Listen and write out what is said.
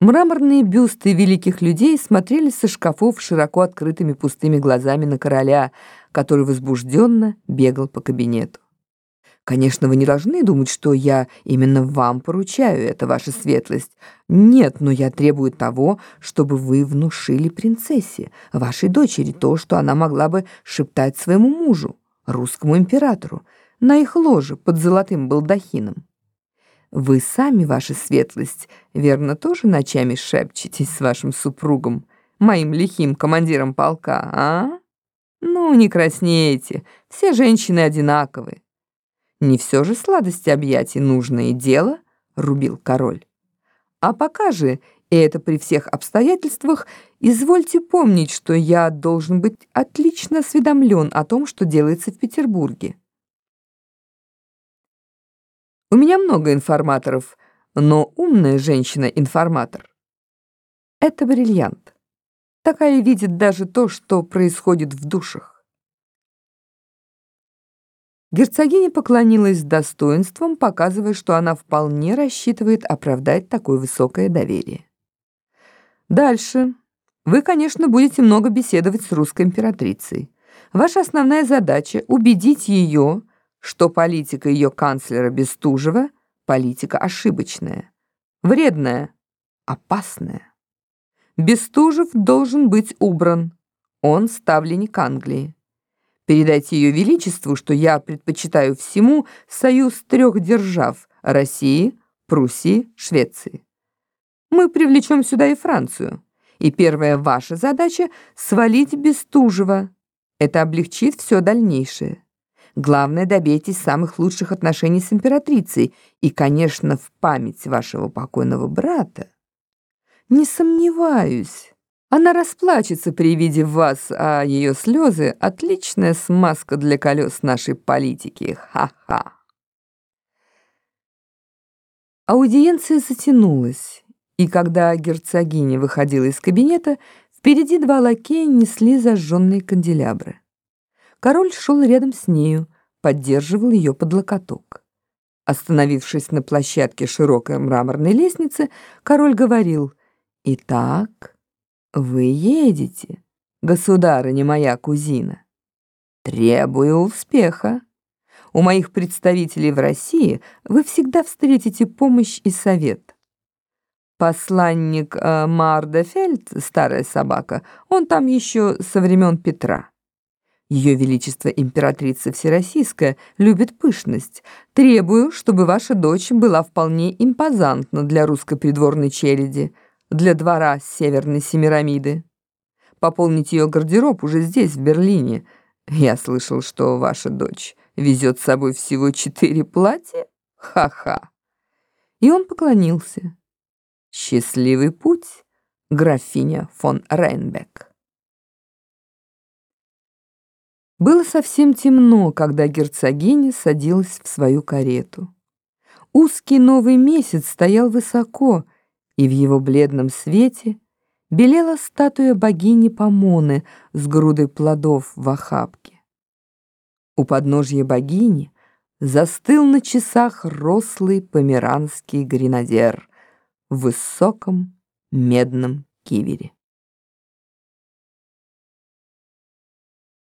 Мраморные бюсты великих людей смотрели со шкафов широко открытыми пустыми глазами на короля, который возбужденно бегал по кабинету. Конечно, вы не должны думать, что я именно вам поручаю это, ваша светлость. Нет, но я требую того, чтобы вы внушили принцессе, вашей дочери, то, что она могла бы шептать своему мужу, русскому императору, на их ложе под золотым балдахином. Вы сами, ваша светлость, верно, тоже ночами шепчетесь с вашим супругом, моим лихим командиром полка, а? Ну, не краснейте, все женщины одинаковы. Не все же сладости объятий нужное дело, рубил король. А пока же, и это при всех обстоятельствах, извольте помнить, что я должен быть отлично осведомлен о том, что делается в Петербурге. У меня много информаторов, но умная женщина-информатор — это бриллиант. Такая видит даже то, что происходит в душах. Герцогиня поклонилась с достоинством, показывая, что она вполне рассчитывает оправдать такое высокое доверие. Дальше. Вы, конечно, будете много беседовать с русской императрицей. Ваша основная задача — убедить ее, что политика ее канцлера Бестужева — политика ошибочная, вредная, опасная. Бестужев должен быть убран. Он ставленник Англии. Передайте ее величеству, что я предпочитаю всему союз трех держав — России, Пруссии, Швеции. Мы привлечем сюда и Францию. И первая ваша задача — свалить Бестужева. Это облегчит все дальнейшее. Главное, добейтесь самых лучших отношений с императрицей и, конечно, в память вашего покойного брата. Не сомневаюсь, она расплачется при виде вас, а ее слезы — отличная смазка для колес нашей политики. Ха-ха. Аудиенция затянулась, и когда герцогиня выходила из кабинета, впереди два лакея несли зажженные канделябры. Король шел рядом с нею, поддерживал ее под локоток. Остановившись на площадке широкой мраморной лестницы, король говорил, «Итак, вы едете, государыня моя кузина. Требую успеха. У моих представителей в России вы всегда встретите помощь и совет». Посланник э, Мардефельд, старая собака, он там еще со времен Петра. Ее Величество императрица Всероссийская любит пышность. Требую, чтобы ваша дочь была вполне импозантна для русской придворной челяди, для двора Северной Семирамиды. Пополнить ее гардероб уже здесь, в Берлине. Я слышал, что ваша дочь везет с собой всего четыре платья. Ха-ха. И он поклонился. Счастливый путь, графиня фон Рейнбек. Было совсем темно, когда герцогиня садилась в свою карету. Узкий новый месяц стоял высоко, и в его бледном свете белела статуя богини Помоны с грудой плодов в охапке. У подножья богини застыл на часах рослый померанский гренадер в высоком медном кивере.